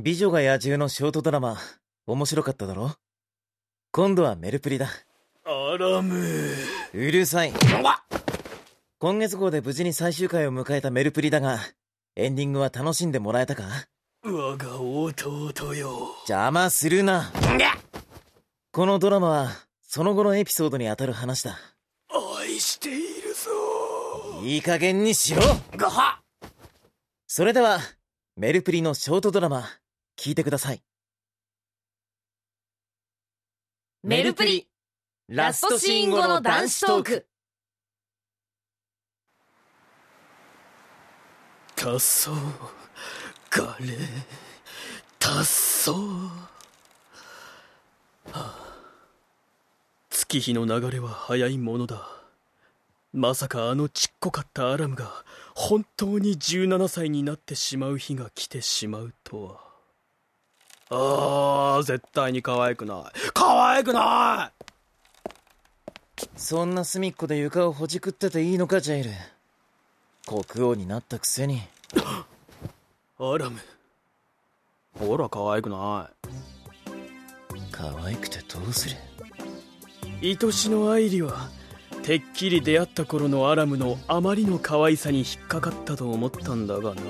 美女が野獣のショートドラマ、面白かっただろ？今度はメルプリだ。アラム。うるさい。今月号で無事に最終回を迎えたメルプリだが、エンディングは楽しんでもらえたか？我が弟よ。邪魔するな。このドラマは、その後のエピソードに当たる話だ。愛しているぞ。いい加減にしろそれでは、メルプリのショートドラマ、聞いてください。メルプリラストシーン後の男子トーク。たそうガレたそうはあ。月日の流れは早いものだ。まさかあのちっこかったアラムが本当に17歳になってしまう日が来てしまうとはああ絶対に可愛くない。可愛くない！そんな隅っこで床をほじくってていいのか、ジャイル。国王になったくせに。アラムほら可愛くな可愛くてどうする？い愛しの愛梨はてっきり出会った頃のアラムのあまりの可愛さに引っかかったと思ったんだがな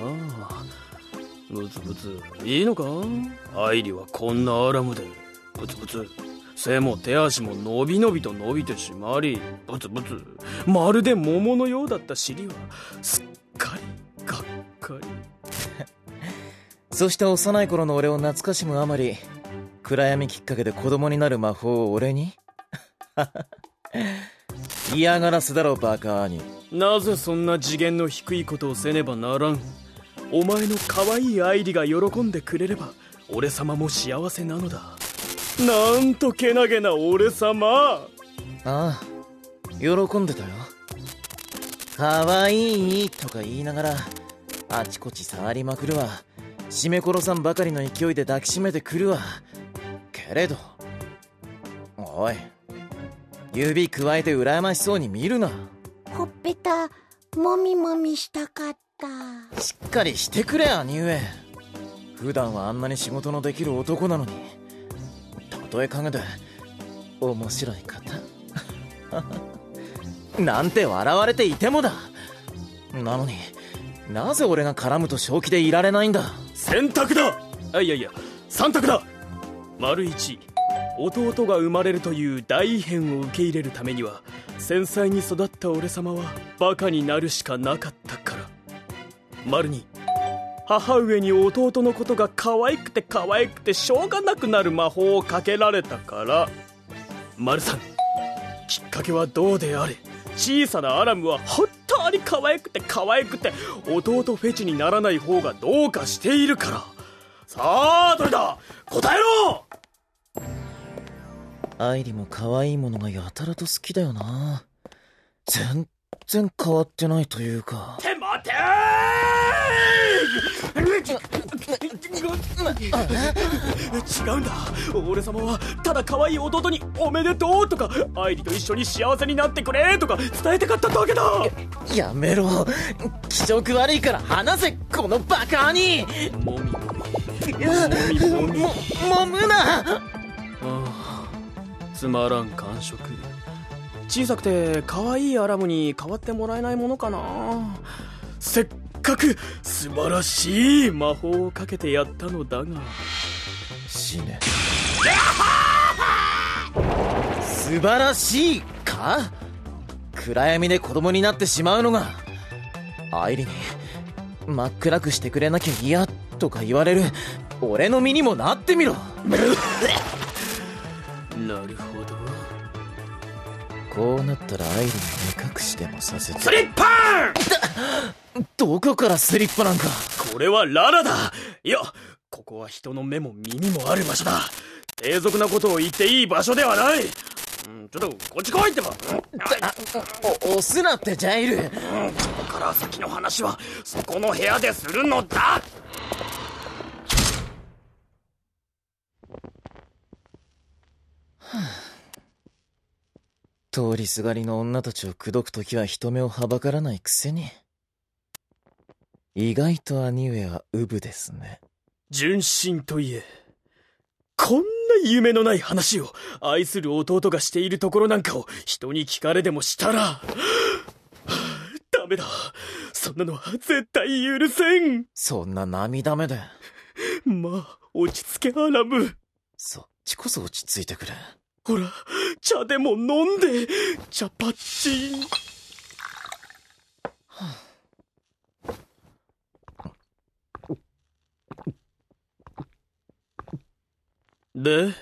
ブツブツいいのか？愛梨はこんなアラムで。ブツブツ。背も手足も伸び伸びと伸びてしまり。ブツブツ。まるで桃のようだった尻は。すっかりがっかり。そして幼い頃の俺を懐かしむあまり、暗闇きっかけで子供になる魔法を俺に？嫌がらせだろ、バカ兄。なぜそんな次元の低いことをせねばならん？お前の可愛い愛理が喜んでくれれば俺様も幸せなのだなんとけなげな俺様ああ、喜んでたよ。かわいいとか言いながら、あちこち触りまくるわ。締め殺さんばかりの勢いで抱きしめてくるわ。けれど、おい、指くわえて羨ましそうに見るな。ほっぺた、もみもみしたかった。しっかりしてくれ、兄上。普段はあんなに仕事のできる男なのに。たとえ陰で、面白い方。なんて笑われていてもだ。なのに、なぜ俺が絡むと正気でいられないんだ。選択だあいやいや三択だ丸一弟が生まれるという大異変を受け入れるためには繊細に育った俺様はバカになるしかなかったから丸二母上に弟のことが可愛くて可愛くてしょうがなくなる魔法をかけられたから丸三きっかけはどうであれ小さなアラムは本当に可愛くて可愛くて弟フェチにならない方がどうかしているからさあどれだ？答えろ愛理も可愛いものがやたらと好きだよな。全然変わってないというか。て待て違うんだ。俺様はただ可愛い弟におめでとうとか愛理と一緒に幸せになってくれとか伝えたかっただけだ。やめろ。気色悪いから話せ、このバカ兄もみもみ。いやもみもみも、もむな。ああつまらん感触。小さくて可愛いアラムに代わってもらえないものかな。せっかく素晴らしい魔法をかけてやったのだが。死ね。素晴らしいか？暗闇で子供になってしまうのが、愛理に、真っ暗くしてくれなきゃ嫌とか言われる、俺の身にもなってみろ。なるほど。こうなったら愛理に目隠しでもさせて。スリッパどこからスリッパなんか。ーこれはララだ。いやここは人の目も耳もある場所だ。低俗なことを言っていい場所ではない。うんちょっとこっち来いってば。お押すなってジャイル。ここから先の話はそこの部屋でするのだ。通りすがりの女たちを口説くときは人目をはばからないくせに。意外と兄上はウブですね。純真といえ。こんな夢のない話を愛する弟がしているところなんかを人に聞かれでもしたら。ダメだ。そんなのは絶対許せん。そんな涙目で。まあ落ち着けアラムそっちこそ落ち着いてくれ。ほら茶でも飲んで。茶パッチンで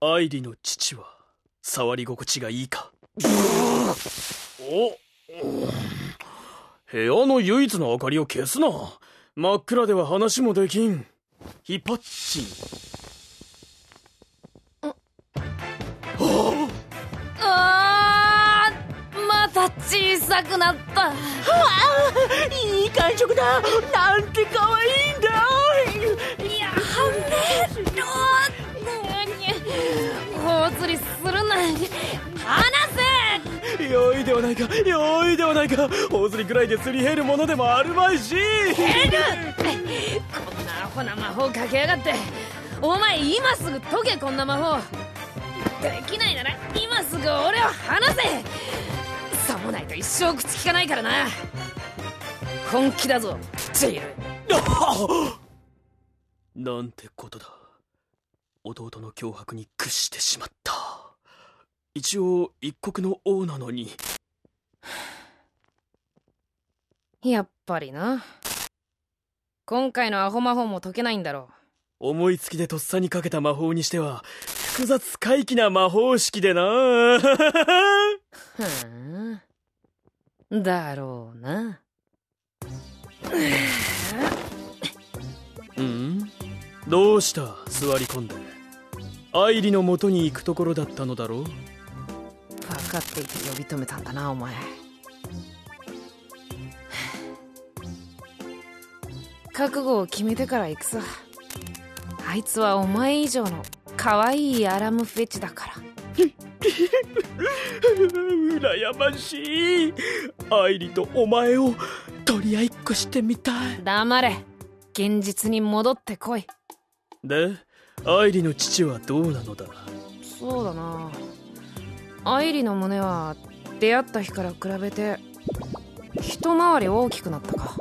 愛梨の父は触り心地がいいか？お部屋の唯一の明かりを消すな。真っ暗では話もできん。ヒパッチン。あーまた小さくなった。いい感触だ。なんて可愛いんだ。やせ良いではないか。良いではないか。大釣りくらいですり減るものでもあるまいし。こんなアホな魔法かけやがって。お前今すぐ解けこんな魔法。できないなら今すぐ俺を離せ。さもないと一生口聞かないからな。本気だぞジェイル。なんてことだ。弟の脅迫に屈してしまった一応一国の王なのに。やっぱりな。今回のアホ魔法も解けないんだろ思いつきでとっさにかけた魔法にしては複雑怪奇な魔法式でな。うふん。だろうな。うん？どうした？座り込んで。愛梨の元に行くところだったのだろう？分かって呼び止めたんだなお前。覚悟を決めてから行くさ。あいつはお前以上の可愛いアラムフェチだから。羨ましい。愛梨とお前を取り合いっこしてみたい。黙れ。現実に戻ってこい。で愛梨の父はどうなのだ？そうだな愛梨の胸は出会った日から比べて一回り大きくなったか。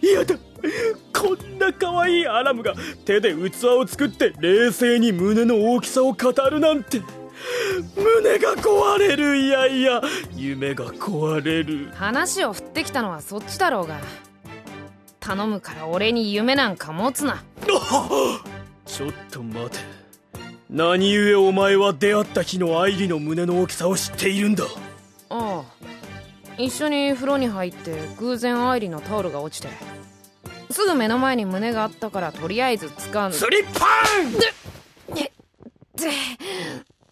やだ。こんな可愛いアラムが手で器を作って冷静に胸の大きさを語るなんて。胸が壊れる。いやいや。夢が壊れる。話を振ってきたのはそっちだろうが。頼むから俺に夢なんか持つな。ちょっと待て何故お前は出会った日の愛梨の胸の大きさを知っているんだ？ああ。一緒に風呂に入って偶然愛梨のタオルが落ちて。すぐ目の前に胸があったからとりあえず掴んでスリッパで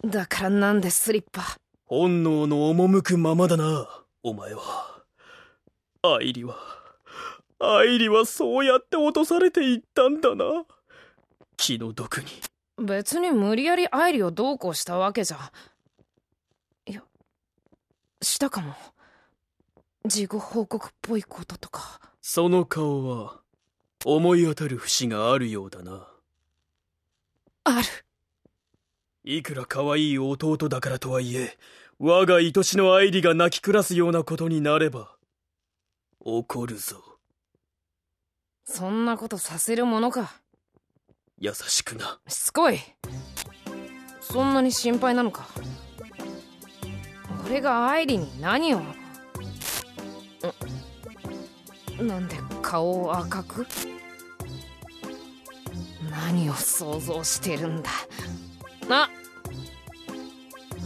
だからなんでスリッパ本能の赴くままだなお前は。愛梨は愛梨はそうやって落とされていったんだな。気の毒に別に無理やり愛梨をどうこうしたわけじゃ。いやしたかも。事後報告っぽいこととか。その顔は思い当たる節があるようだな。ある。いくら可愛い弟だからとはいえ我が愛しの愛梨が泣き暮らすようなことになれば怒るぞ。そんなことさせるものか優しくな。しつこい。そんなに心配なのか。俺が愛梨に何を？ん？なんで顔を赤く？何を想像してるんだ？あ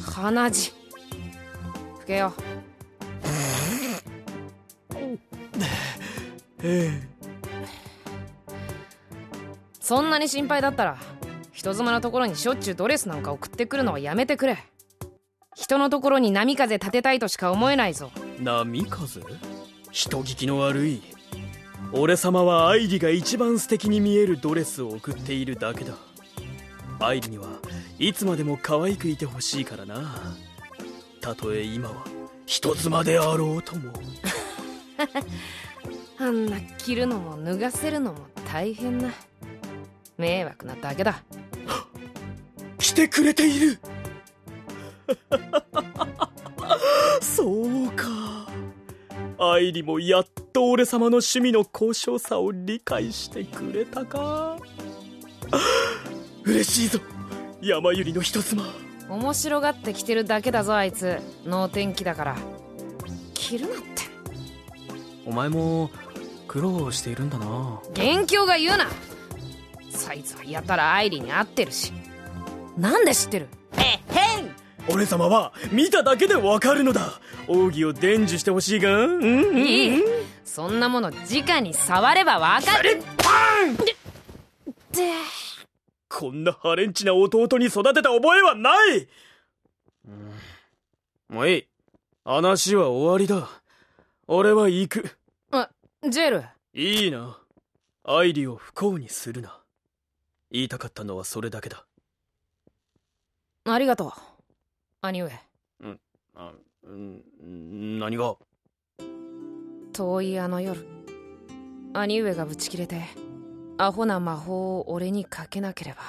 鼻血。拭けよ。ええそんなに心配だったら人妻のところにしょっちゅうドレスなんか送ってくるのはやめてくれ。人のところに波風立てたいとしか思えないぞ。波風？人聞きの悪い。俺様は愛梨が一番素敵に見えるドレスを送っているだけだ。愛梨にはいつまでも可愛くいてほしいからな。たとえ今は人妻であろうとも。あんな着るのも脱がせるのも大変な迷惑なだけだ。来てくれている。そうか。愛理もやっと俺様の趣味の高尚さを理解してくれたか。嬉しいぞ。山百合の人妻面白がって着てるだけだぞあいつ。能天気だから。着るなって。お前も苦労しているんだな。元凶が言うなそいつはやたら愛理に会ってるし。なんで知ってる？えへん俺様は見ただけでわかるのだ。奥義を伝授してほしいがうん？うんうんいい。そんなもの直に触ればわかる。パン！ってこんなハレンチな弟に育てた覚えはない、もういい。話は終わりだ。俺は行く。あジェル。いいな。愛理を不幸にするな言いたかったのはそれだけだ。ありがとう。兄上。あん何が？遠いあの夜兄上がブチ切れてアホな魔法を俺にかけなければ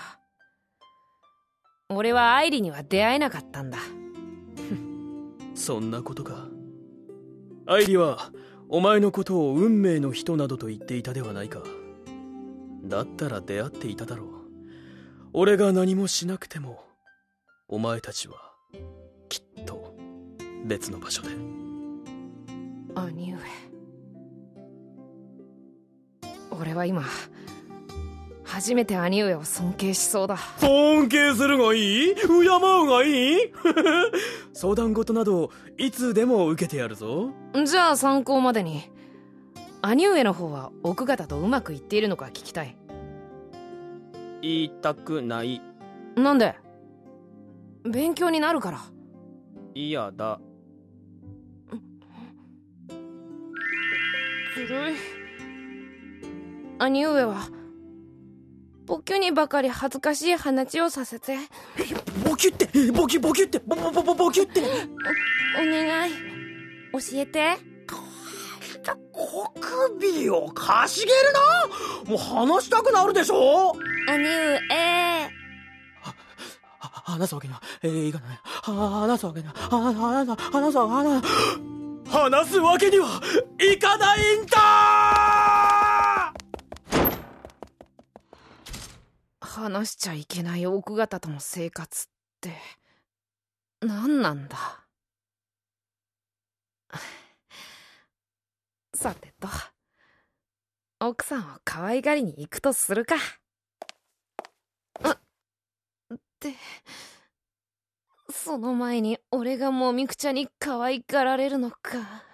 俺は愛理には出会えなかったんだ。そんなことか。愛理はお前のことを運命の人などと言っていたではないかだったら出会っていただろう。俺が何もしなくてもお前たちはきっと別の場所で。兄上。俺は今初めて兄上を尊敬しそうだ。尊敬するがいい？敬うがいい？相談事などいつでも受けてやるぞ。じゃあ参考までに兄上の方は奥方とうまくいっているのか聞きたい。言いたくない。なんで？勉強になるから。嫌だ。ずるい。兄上は僕にばかり恥ずかしい話をさせて。ボキュってボキュボキュってボボボボボキュって。お願い。教えてをかしげるな。もう話したくなるでしょ。兄上話すわけには、えー、いかない。話すわけには、話す、話す、話す、話すわけにはいかないんだ。話しちゃいけない奥方との生活って何なんださてと。奥さんを可愛がりに行くとするか。あってその前に俺がもみくちゃに可愛がられるのか。